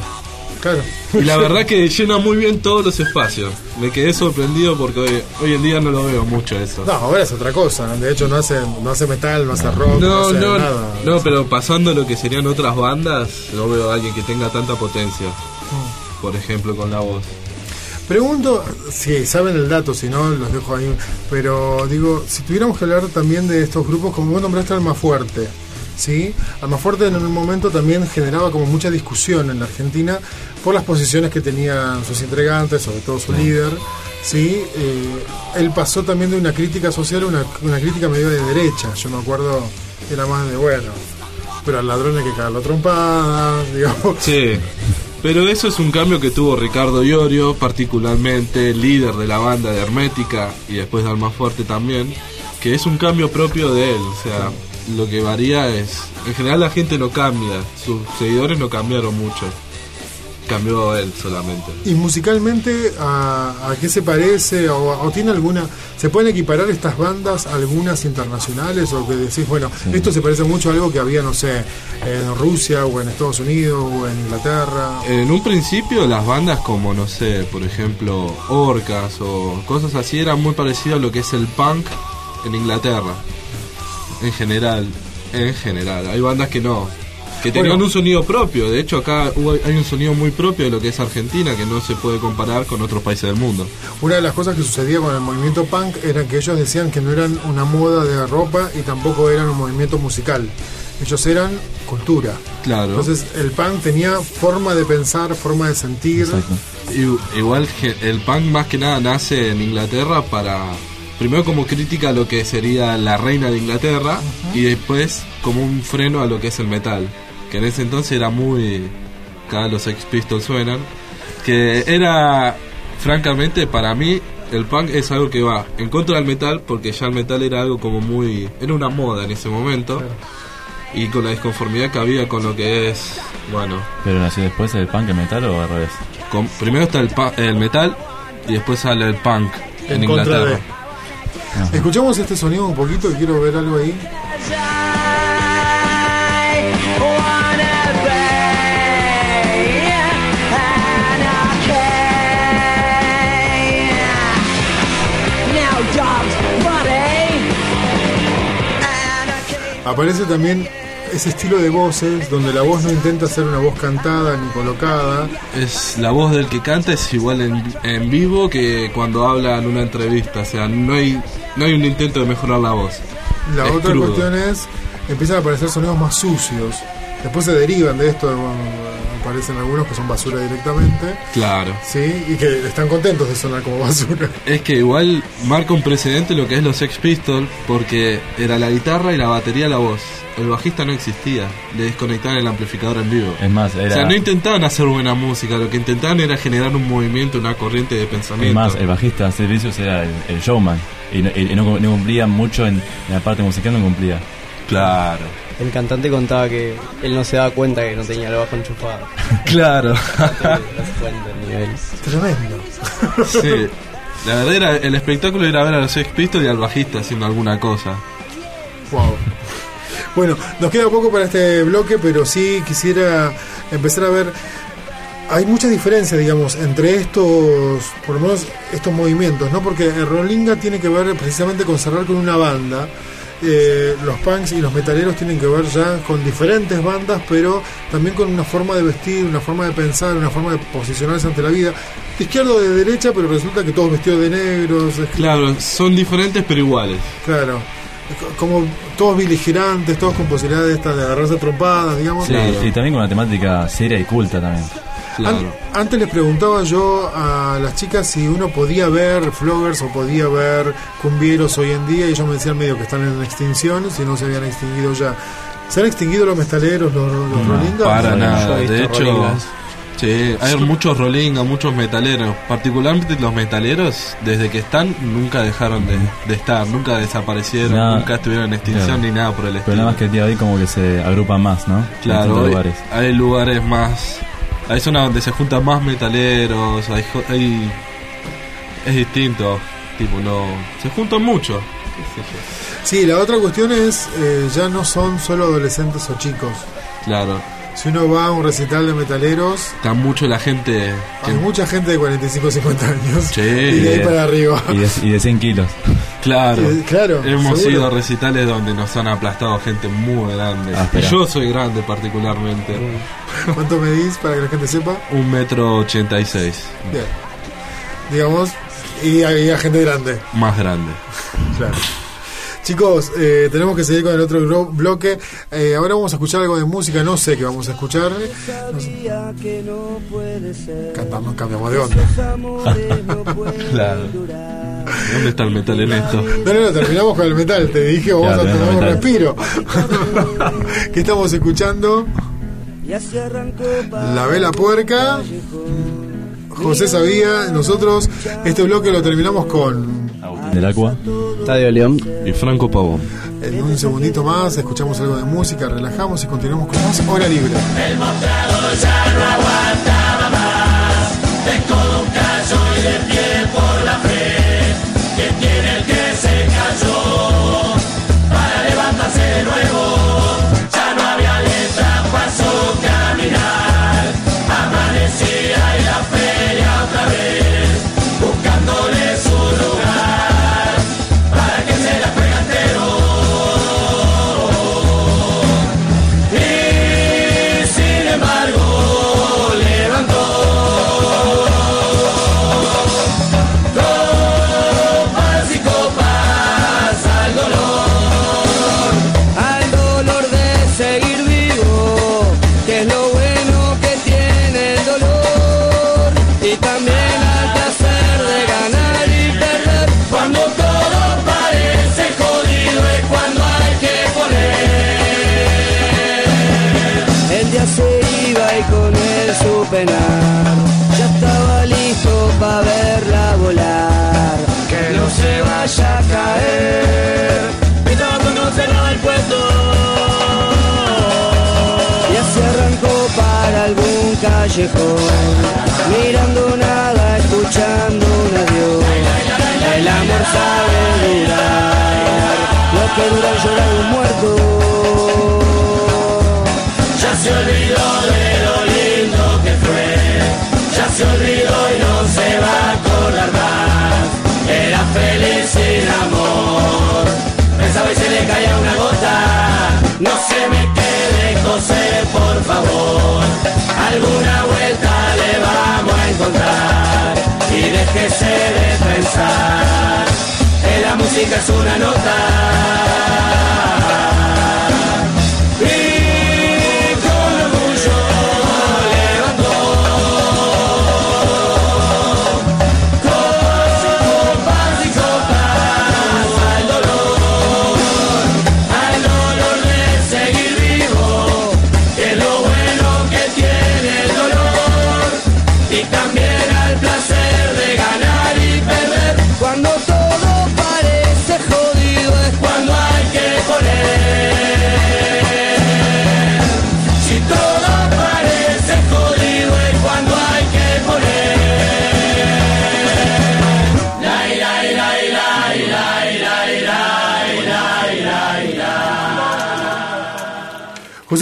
Claro. Y la verdad que llena muy bien todos los espacios. Me quedé sorprendido porque hoy, hoy en día no lo veo mucho eso. No, ahora es otra cosa. De hecho, no hace, no hace metal, no hace rock, no, No, hace no, nada. no, pero pasando lo que serían otras bandas, no veo a alguien que tenga tanta potencia. Por ejemplo, con la voz. Pregunto, si saben el dato, si no, los dejo ahí. Pero digo, si tuviéramos que hablar también de estos grupos, como vos nombraste Almafuerte, ¿sí? Almafuerte en un momento también generaba como mucha discusión en la Argentina por las posiciones que tenían sus integrantes, sobre todo su líder, ¿sí? Eh, él pasó también de una crítica social a una, una crítica medio de derecha. Yo me acuerdo era más de, bueno, pero al ladrón hay que cagarlo a trompadas, digamos. Sí. Pero eso es un cambio que tuvo Ricardo Iorio, particularmente líder de la banda de Hermética y después de Almafuerte también, que es un cambio propio de él. O sea, lo que varía es. En general, la gente no cambia, sus seguidores no cambiaron mucho. Cambió él solamente. Y musicalmente, ¿a, a qué se parece? O, o tiene alguna. ¿Se pueden equiparar estas bandas algunas internacionales? O que decís, bueno, esto se parece mucho a algo que había, no sé, en Rusia o en Estados Unidos o en Inglaterra. En un principio las bandas como, no sé, por ejemplo, Orcas o cosas así eran muy parecidas a lo que es el punk en Inglaterra. En general, en general. Hay bandas que no, que tenían Bueno. un sonido propio. De hecho acá hay un sonido muy propio de lo que es Argentina que no se puede comparar con otros países del mundo. Una de las cosas que sucedía con el movimiento punk era que ellos decían que no eran una moda de ropa y tampoco eran un movimiento musical. Ellos eran cultura. Claro. Entonces el punk tenía forma de pensar, forma de sentir. I- Igual que el punk más que nada nace en Inglaterra para primero como crítica a lo que sería la reina de Inglaterra y después como un freno a lo que es el metal, que en ese entonces era muy acá los Sex Pistols suenan, que era francamente para mí el punk es algo que va en contra del metal porque ya el metal era algo como muy era una moda en ese momento. Y con la disconformidad que había con lo que es, bueno, Pero nació después el punk, el metal o al revés. con- primero está el, el metal y después sale el punk en, Inglaterra. de- Escuchamos este sonido un poquito y quiero ver algo ahí. Aparece también ese estilo de voces donde la voz no intenta ser una voz cantada ni colocada. Es la voz del que canta es igual en, en vivo que cuando habla en una entrevista, o sea, no hay no hay un intento de mejorar la voz. La Es otra crudo. cuestión es, empiezan a aparecer sonidos más sucios. Después se derivan de esto, bueno, aparecen algunos que son basura directamente. Claro. Sí, y que están contentos de sonar como basura. Es que igual marca un precedente lo que es los Sex Pistols, porque era la guitarra y la batería la voz. El bajista no existía, le desconectaban el amplificador en vivo. Es más, era... O sea, no intentaban hacer buena música, lo que intentaban era generar un movimiento, una corriente de pensamiento. Es más, el bajista de servicios era el, el showman. Y, no, y no, no cumplía mucho en, en la parte musical, no cumplía. Claro. El cantante contaba que él no se daba cuenta que no tenía el bajo enchufado. Claro. Tremendo. Sí. La verdad era, el espectáculo era ver a los Sex Pistols y al bajista haciendo alguna cosa. Wow. Bueno, nos queda poco para este bloque, pero sí quisiera empezar a ver. Hay mucha diferencia, digamos, entre estos, por lo menos estos movimientos, ¿no? Porque el Rolinga tiene que ver precisamente con cerrar con una banda. Eh, los punks y los metaleros tienen que ver ya con diferentes bandas, pero también con una forma de vestir, una forma de pensar, una forma de posicionarse ante la vida. De izquierda o de derecha, pero resulta que todos vestidos de negros. Claro, son diferentes pero iguales. Claro. Como todos beligerantes, todos con posibilidad de, esta, de agarrarse a trompadas, digamos. Sí, y también con una temática seria y culta también. An- antes les preguntaba yo a las chicas si uno podía ver floggers o podía ver cumbieros hoy en día y ellos me decían medio que están en extinción, si no se habían extinguido ya. ¿Se han extinguido los metaleros, los, los rolingas? Para nada, de hecho, rolingas. sí, hay muchos rolingas, muchos metaleros. Particularmente los metaleros, desde que están, nunca dejaron de, de estar, nunca desaparecieron, Nada. nunca estuvieron en extinción Claro. ni nada por el Pero estilo. nada más que el día de hoy como que se agrupan más, ¿no? Claro, lugares. hay lugares más. Hay zonas donde se juntan más metaleros, hay, jo- hay- es distinto, tipo, no. Se juntan mucho. Sí, la otra cuestión es, eh, ya no son solo adolescentes o chicos. Claro, Si uno va a un recital de metaleros, está mucho la gente. que- hay mucha gente de 45 o 50 años. Sí. y de ahí para arriba. Y de, y de 100 kilos. Claro, de- claro, hemos seguro. ido a recitales donde nos han aplastado gente muy grande. Ah, y yo soy grande particularmente. ¿Cuánto medís para que la gente sepa? Un metro ochenta y seis. Bien. Digamos, y hay gente grande. Más grande. Claro. Chicos, eh, tenemos que seguir con el otro bloque. Eh, ahora vamos a escuchar algo de música, no sé qué vamos a escuchar. No sé. Cantamos, cambiamos de onda. Claro. ¿Dónde está el metal en esto? No, no, no, terminamos con el metal. Te dije, vamos Claro, a tomar un respiro. ¿Qué estamos escuchando? La Vela Puerca. José sabía, nosotros este bloque lo terminamos con. Del agua. Estadio León. Y Franco Pavón. En un segundito más, escuchamos algo de música, relajamos y continuamos con más Hora Libre. Y Mirando nada, escuchando un adiós. El amor sabe durar. Lo que dura llorar un muerto. Ya se olvidó de lo lindo que fue. Ya se olvidó y no se va a acordar más. Era feliz sin amor. Pensaba y se le caía una gota. Alguna vuelta le vamos a encontrar. Y déjese de pensar. Que la música es una nota.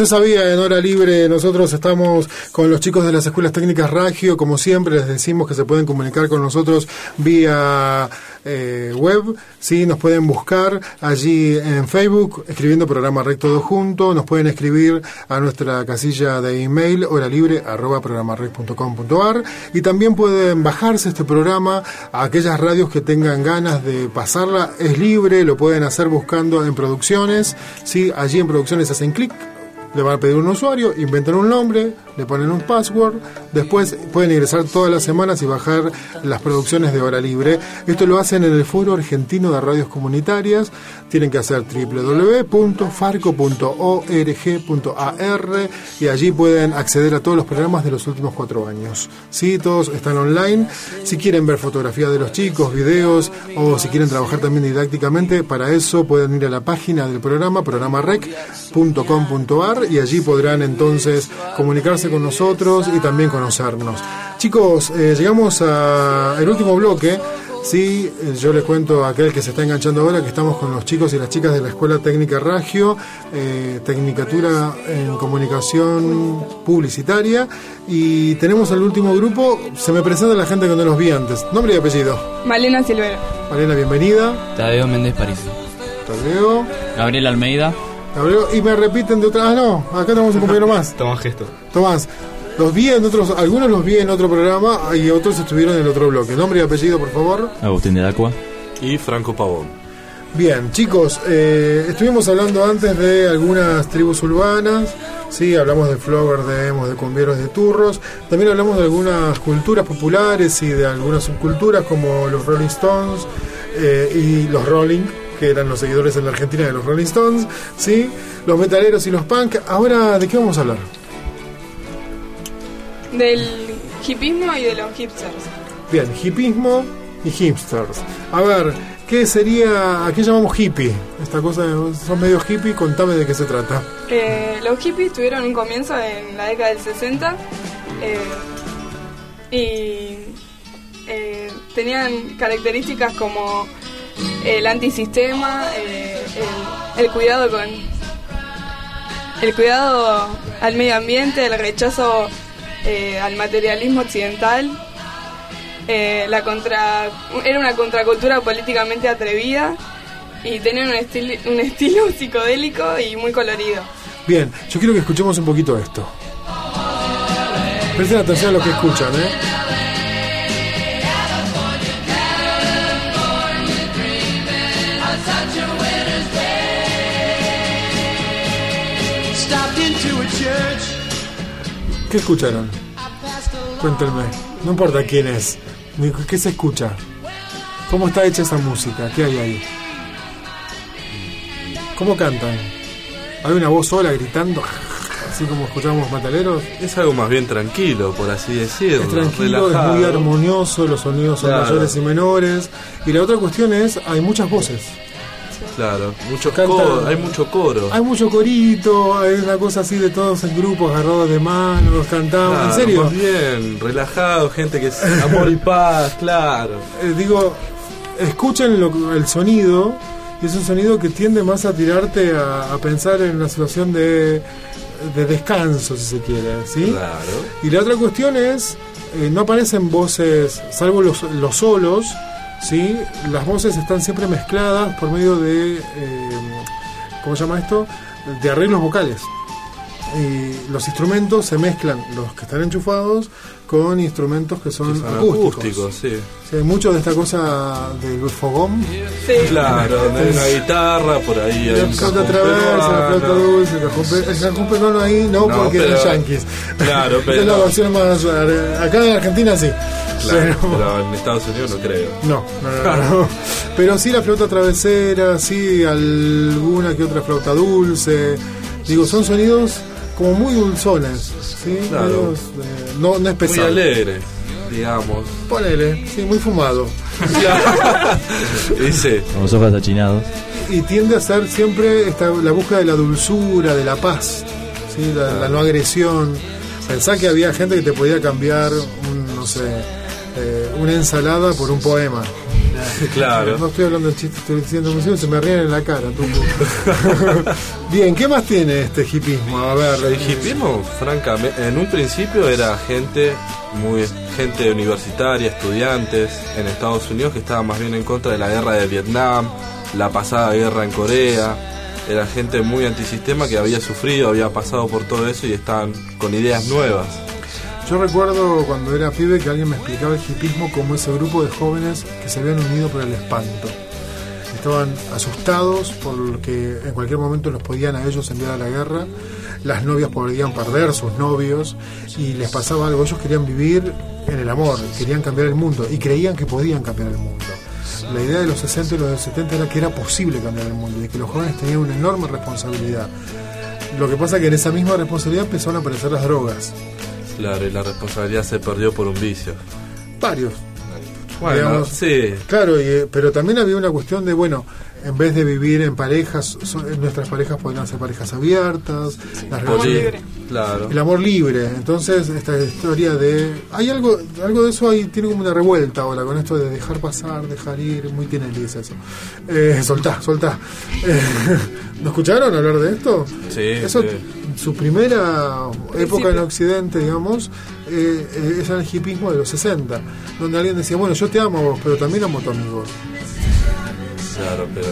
Sabía, en hora libre nosotros estamos con los chicos de las escuelas técnicas Ragio, como siempre les decimos que se pueden comunicar con nosotros vía eh, web, sí, nos pueden buscar allí en Facebook escribiendo programa Rec todo junto, nos pueden escribir a nuestra casilla de email hora libre arroba programarec.com.ar y también pueden bajarse este programa a aquellas radios que tengan ganas de pasarla, es libre, lo pueden hacer buscando en producciones, sí, allí en producciones hacen clic le van a pedir un usuario, inventan un nombre, le ponen un password, después pueden ingresar todas las semanas y bajar las producciones de hora libre. Esto lo hacen en el Foro Argentino de Radios Comunitarias, tienen que hacer www.farco.org.ar y allí pueden acceder a todos los programas de los últimos cuatro años. Sí, todos están online. Si quieren ver fotografías de los chicos, videos o si quieren trabajar también didácticamente, para eso pueden ir a la página del programa, programarec.com.ar y allí podrán entonces comunicarse con nosotros y también conocernos. Chicos, eh, llegamos al último bloque. Sí, eh, yo les cuento a aquel que se está enganchando ahora que estamos con los chicos y las chicas de la Escuela Técnica Ragio, eh, Tecnicatura en Comunicación Publicitaria. Y tenemos el último grupo, se me presenta la gente que no los vi antes. Nombre y apellido. Malena Silvera. Malena, bienvenida. Tadeo Méndez París. Tadeo. Gabriel Almeida. Y me repiten de otra. Ah, no, acá tenemos un compañero más. Tomás Gesto. Tomás. Los vi en otros, algunos los vi en otro programa y otros estuvieron en el otro bloque. Nombre y apellido, por favor. Agustín de Acua. Y Franco Pavón. Bien, chicos, eh, estuvimos hablando antes de algunas tribus urbanas, sí, hablamos de flogger, de emos, de cumbieros, de turros, también hablamos de algunas culturas populares y de algunas subculturas como los Rolling Stones eh, y los Rolling, que eran los seguidores en la Argentina de los Rolling Stones, sí, los metaleros y los punk. Ahora, ¿de qué vamos a hablar? Del hipismo y de los hipsters. Bien, hipismo y hipsters. A ver, ¿qué sería, a qué llamamos hippie? Esta cosa, son medio hippie, contame de qué se trata. Eh, los hippies tuvieron un comienzo en la década del 60 eh, y eh, tenían características como el antisistema, eh, el, cuidado con el cuidado al medio ambiente, el rechazo eh, al materialismo occidental, eh, la contra, era una contracultura políticamente atrevida y tenían un, estilo un estilo psicodélico y muy colorido. Bien, yo quiero que escuchemos un poquito esto. Presten atención a lo que escuchan, ¿eh? ¿Qué escucharon? Cuéntenme. No importa quién es. ni ¿Qué se escucha? ¿Cómo está hecha esa música? ¿Qué hay ahí? ¿Cómo cantan? ¿Hay una voz sola gritando? Así como escuchamos metaleros. Es algo más bien tranquilo, por así decirlo. Es tranquilo, es muy armonioso, los sonidos son Claro. mayores y menores. Y la otra cuestión es, hay muchas voces. Claro, mucho Canta- coro, hay mucho coro. Hay mucho corito, hay una cosa así de todos en grupos agarrados de manos, cantamos. Claro, ¿En serio? bien, relajado, gente que es amor y paz, claro. Eh, digo, escuchen lo- el sonido y es un sonido que tiende más a tirarte a, a pensar en una situación de, de descanso, si se quiere, ¿sí? Claro. Y la otra cuestión es, eh, no aparecen voces, salvo los, los solos, ¿sí? Las voces están siempre mezcladas por medio de, eh, ¿cómo se llama esto? De arreglos vocales. Y los instrumentos se mezclan, los que están enchufados, con instrumentos que son, Son acústicos. acústicos, sí. Sí, hay mucho de esta cosa del fogón. Claro, donde hay una guitarra, por ahí hay La un flauta cajón travesa, la flauta dulce, el cajón, el cajón peruano ahí no, No, porque pero- es yankees. Claro, Esta es la pero- versión más. Acá en Argentina sí. Claro, Pero- pero en Estados Unidos no creo. no, no, no, no. Pero sí la flauta travesera, sí alguna que otra flauta dulce. Digo, son sonidos como muy dulzones, ¿sí? Claro. Medios, eh, no, no es Muy alegre, digamos. Ponele, sí, muy fumado. Sí. Con los ojos achinados. Y tiende a ser siempre esta, la búsqueda de la dulzura, de la paz, ¿sí? la, la no agresión. Pensá que había gente que te podía cambiar, un, no sé, eh, una ensalada por un poema. Claro. No estoy hablando de chistes, estoy diciendo música, se me ríen en la cara. Bien, ¿qué más tiene este hipismo? A ver. El hipismo, francamente, en un principio era gente muy gente universitaria, estudiantes en Estados Unidos que estaban más bien en contra de la guerra de Vietnam, la pasada guerra en Corea. Era gente muy antisistema que había sufrido, había pasado por todo eso y estaban con ideas nuevas. Yo recuerdo cuando era pibe que alguien me explicaba el hipismo como ese grupo de jóvenes que se habían unido por el espanto. Estaban asustados porque en cualquier momento los podían a ellos enviar a la guerra, las novias podían perder sus novios y les pasaba algo. Ellos querían vivir en el amor, querían cambiar el mundo y creían que podían cambiar el mundo. La idea de los 60 y los 70 era que era posible cambiar el mundo y que los jóvenes tenían una enorme responsabilidad. Lo que pasa es que en esa misma responsabilidad empezaron a aparecer las drogas. Claro, y la responsabilidad se perdió por un vicio. Varios. Bueno, Digamos, sí. Claro, y, eh, pero también había una cuestión de, bueno, en vez de vivir en parejas, so- nuestras parejas podrían ser parejas abiertas, las Poli- relaciones- Claro. el amor libre. Entonces, esta historia de. Hay algo algo de eso ahí, tiene como una revuelta ahora con esto de dejar pasar, dejar ir. Muy tiene eso. Eh, soltá, soltá. Eh, ¿No escucharon hablar de esto? Sí, Eso, sí. Su primera época en Occidente, digamos, eh, eh, es el hipismo de los 60, donde alguien decía, bueno, yo te amo a vos, pero también amo a tu amigo. Claro, pero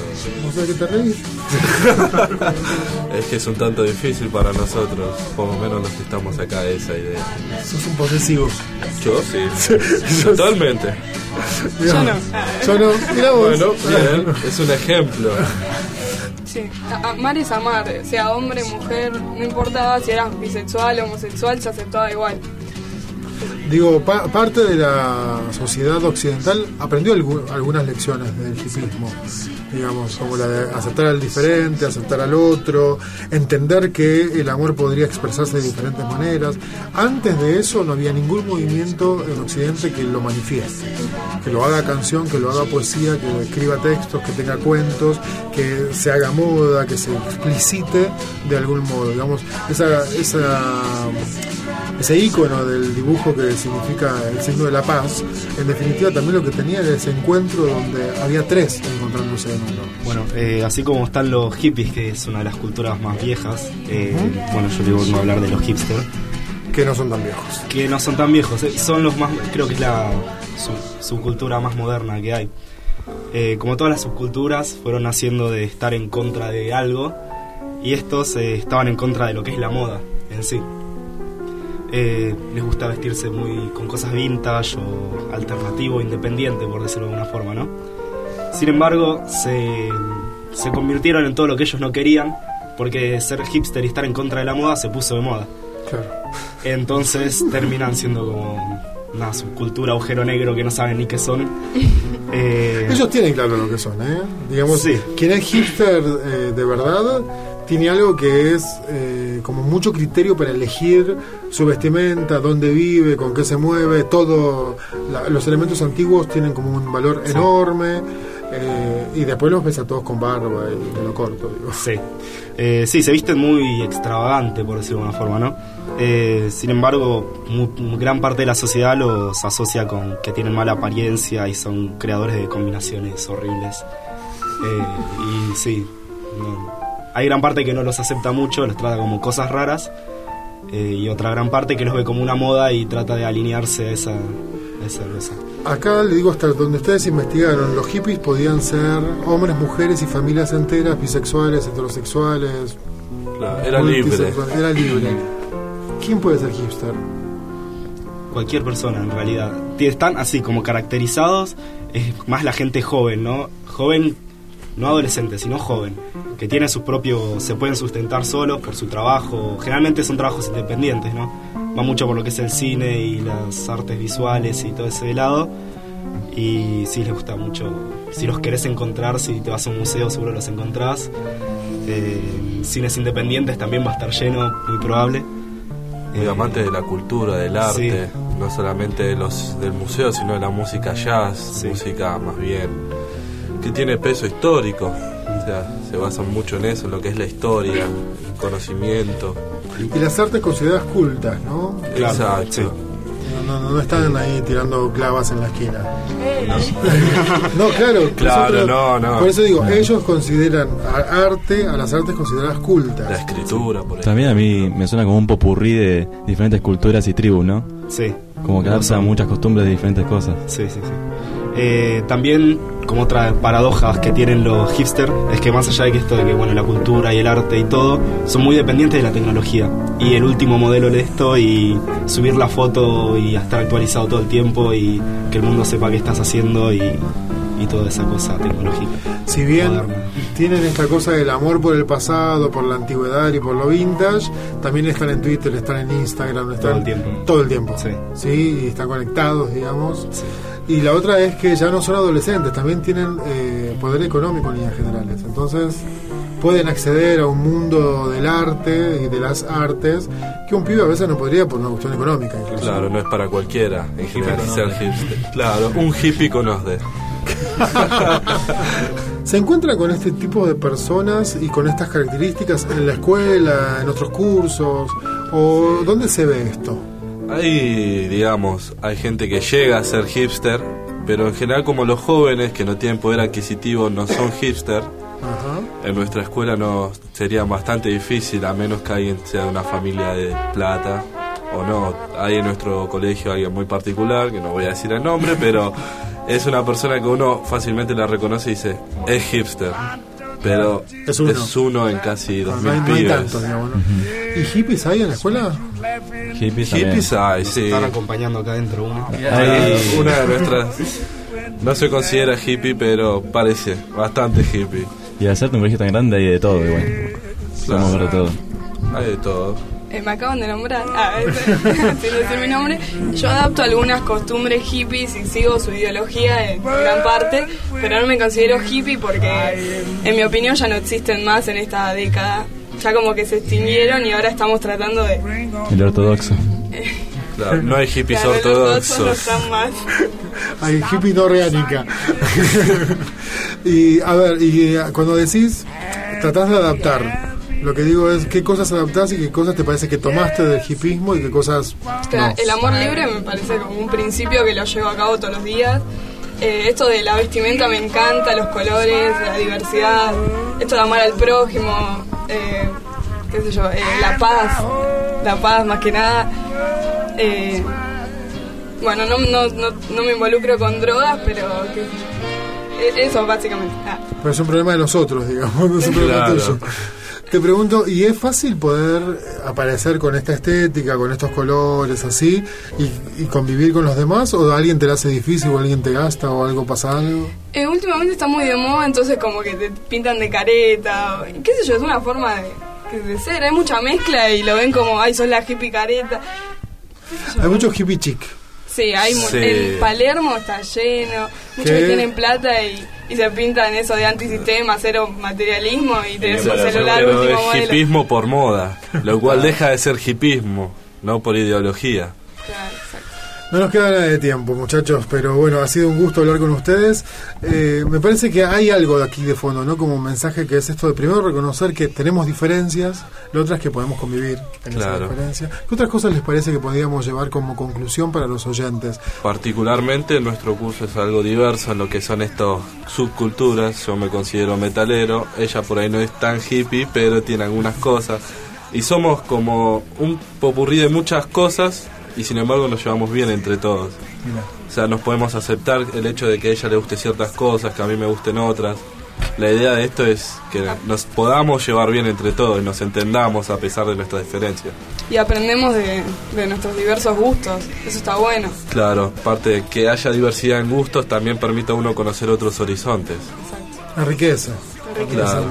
No sé qué te reís. es que es un tanto difícil para nosotros, por lo menos los que estamos acá, esa idea. Sos un posesivo. Yo sí, totalmente. Yo no. Yo no. Mirá vos. Bueno, bien, es un ejemplo. Sí, amar es amar, sea hombre, mujer, no importaba si eras bisexual o homosexual, se aceptaba igual. Digo, pa- parte de la sociedad occidental aprendió algu- algunas lecciones del hipismo, digamos, como la de aceptar al diferente, aceptar al otro, entender que el amor podría expresarse de diferentes maneras. Antes de eso no había ningún movimiento en Occidente que lo manifieste, que lo haga canción, que lo haga poesía, que escriba textos, que tenga cuentos, que se haga moda, que se explicite de algún modo, digamos, esa, esa ese icono del dibujo que significa el signo de la paz, en definitiva también lo que tenía era ese encuentro donde había tres encontrándose en uno. Bueno, eh, así como están los hippies, que es una de las culturas más viejas, eh, bueno, yo vengo a hablar de los hipsters. Que no son tan viejos. Que no son tan viejos, eh, son los más, creo que es la su- subcultura más moderna que hay. Eh, como todas las subculturas, fueron naciendo de estar en contra de algo, y estos eh, estaban en contra de lo que es la moda en sí. Eh, les gusta vestirse muy con cosas vintage o alternativo, independiente, por decirlo de alguna forma, ¿no? Sin embargo, se, se convirtieron en todo lo que ellos no querían, porque ser hipster y estar en contra de la moda se puso de moda. Claro. Entonces terminan siendo como una subcultura agujero negro que no saben ni qué son. Eh, Ellos tienen claro lo que son, ¿eh? Digamos, quien es hipster eh, de verdad tiene algo que es eh, como mucho criterio para elegir su vestimenta, dónde vive, con qué se mueve, todo. la- los elementos antiguos tienen como un valor Sí. enorme eh, y después los ves a todos con barba y de lo corto, digo. Sí. Eh, sí, se visten muy extravagante, por decirlo de alguna forma, ¿no? Eh, sin embargo, mu- gran parte de la sociedad los asocia con que tienen mala apariencia y son creadores de combinaciones horribles. Eh, y sí, no- hay gran parte que no los acepta mucho, los trata como cosas raras, eh, y otra gran parte que los ve como una moda y trata de alinearse a esa, a esa cosa. Acá le digo hasta donde ustedes investigaron, los hippies podían ser hombres, mujeres y familias enteras, bisexuales, heterosexuales. Claro, era libre. Era libre. ¿Quién puede ser hipster? cualquier persona en realidad. Están así como caracterizados, es más la gente joven, ¿no? Joven, no adolescente, sino joven, que tiene sus propios, se pueden sustentar solos por su trabajo, generalmente son trabajos independientes, ¿no? Va mucho por lo que es el cine y las artes visuales y todo ese lado. Y sí, les gusta mucho. Si los querés encontrar, si te vas a un museo, seguro los encontrás. Eh, cines independientes también va a estar lleno, muy probable. Muy amante de la cultura, del arte, no solamente de los, del museo, sino de la música jazz, música más bien que tiene peso histórico. O sea, se basan mucho en eso, en lo que es la historia, el conocimiento. Y las artes consideradas cultas, ¿no? Exacto. No, no, no están ahí tirando clavas en la esquina. No, claro. Claro, nosotros- no, no. Por eso digo, ellos consideran a- arte, a las artes consideradas cultas. La escritura, por También a mí me suena como un popurrí de diferentes culturas y tribus, ¿no? Sí. Como que adapta muchas costumbres de diferentes cosas. Sí, sí, sí. Eh, también, como otra paradoja que tienen los hipsters, es que más allá de que esto de que bueno la cultura y el arte y todo, son muy dependientes de la tecnología. Y el último modelo de esto y subir la foto y estar actualizado todo el tiempo y que el mundo sepa qué estás haciendo y, y toda esa cosa tecnológica. Si bien tienen esta cosa del amor por el pasado, por la antigüedad y por lo vintage, también están en Twitter, están en Instagram, están Todo el tiempo. Todo el tiempo. Sí. Sí, y están conectados, digamos. Y la otra es que ya no son adolescentes, también tienen eh, poder económico en líneas generales. Entonces pueden acceder a un mundo del arte y de las artes que un pibe a veces no podría por una cuestión económica. Incluso. Claro, no es para cualquiera en general ser hipster. Claro, un hippie conoce. ¿Se encuentra con este tipo de personas y con estas características en la escuela, en otros cursos? ¿O dónde se ve esto? Hay, digamos, hay gente que llega a ser hipster, pero en general como los jóvenes que no tienen poder adquisitivo no son hipster, en nuestra escuela no sería bastante difícil a menos que alguien sea de una familia de plata o no. Hay en nuestro colegio alguien muy particular, que no voy a decir el nombre, pero es una persona que uno fácilmente la reconoce y dice, es hipster. Pero Es uno. en casi dos No hay, mil no pibes. tantos, digamos. ¿no? ¿Y hippies hay en la escuela? Hippies, Hippies hay, Nos sí. Están acompañando acá adentro uno. Hay una de nuestras no se considera hippie, pero parece bastante hippie. Y al ser un colegio tan grande hay de todo, igual. Ver de todo. Hay de todo. Eh, me acaban de nombrar, ah, este, sin decir mi nombre. Yo adapto algunas costumbres hippies y sigo su ideología en gran parte, pero no me considero hippie porque, en mi opinión, ya no existen más en esta década. Ya como que se extinguieron y ahora estamos tratando de. El ortodoxo. Claro, no hay hippies Claro, ortodoxos no están más. Hay hippie no orgánica. y a ver, y eh, cuando decís, tratás de adaptar. Lo que digo es qué cosas adaptás y qué cosas te parece que tomaste del hippismo y qué cosas no. El amor libre me parece como un principio que lo llevo a cabo todos los días. Eh, esto de la vestimenta me encanta, los colores, la diversidad, esto de amar al prójimo, eh, qué sé yo, eh, la paz, la paz más que nada. Eh, bueno, no, no, no, no me involucro con drogas, pero qué sé yo. Eh, eso básicamente. Ah. Pero es un problema de los otros, digamos, no es un problema Claro. tuyo. Te pregunto, ¿y es fácil poder aparecer con esta estética, con estos colores así, y, y convivir con los demás? ¿O alguien te lo hace difícil, o alguien te gasta, o algo pasa algo? Eh, últimamente está muy de moda, entonces como que te pintan de careta, o- qué sé yo, es una forma de, de ser, hay mucha mezcla y lo ven como, ay, sos la hippie careta. Hay mucho hippie chic. Sí, hay mu- Sí. en Palermo está lleno, muchos ¿Qué? que tienen plata y, y se pintan eso de antisistema, cero materialismo y tenés un Pero celular pero último es modelo. hipismo por moda, lo cual deja de ser hipismo, no por ideología. No nos queda nada de tiempo, muchachos, pero bueno, ha sido un gusto hablar con ustedes. Eh, me parece que hay algo de aquí de fondo, ¿no? Como un mensaje que es esto de primero reconocer que tenemos diferencias, lo otro es que podemos convivir en esa Claro. diferencia. ¿Qué otras cosas les parece que podríamos llevar como conclusión para los oyentes? Particularmente nuestro curso es algo diverso en lo que son estas subculturas. Yo me considero metalero, ella por ahí no es tan hippie, pero tiene algunas cosas. Y somos como un popurrí de muchas cosas y sin embargo nos llevamos bien entre todos. O sea, nos podemos aceptar el hecho de que a ella le guste ciertas cosas, que a mí me gusten otras. La idea de esto es que nos podamos llevar bien entre todos y nos entendamos a pesar de nuestras diferencias. Y aprendemos de, de nuestros diversos gustos, eso está bueno. Claro, parte de que haya diversidad en gustos también permite a uno conocer otros horizontes. Enriquece. Enriquece. Claro.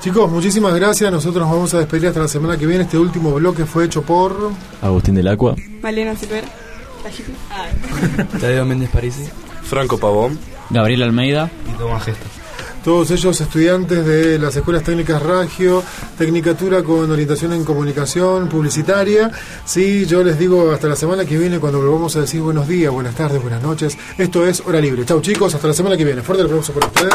Chicos, muchísimas gracias. Nosotros nos vamos a despedir hasta la semana que viene. Este último bloque fue hecho por... Agustín del Acua. Malena Silvera, hippie. Ah. Tadeo Méndez Parisi. Franco Pavón. Gabriel Almeida. Y Tomás Gesta. Todos ellos estudiantes de las escuelas técnicas Ragio, Tecnicatura con orientación en comunicación publicitaria. Sí, yo les digo hasta la semana que viene cuando volvamos a decir buenos días, buenas tardes, buenas noches. Esto es Hora Libre. Chau chicos, hasta la semana que viene. Fuerte el aplauso por ustedes.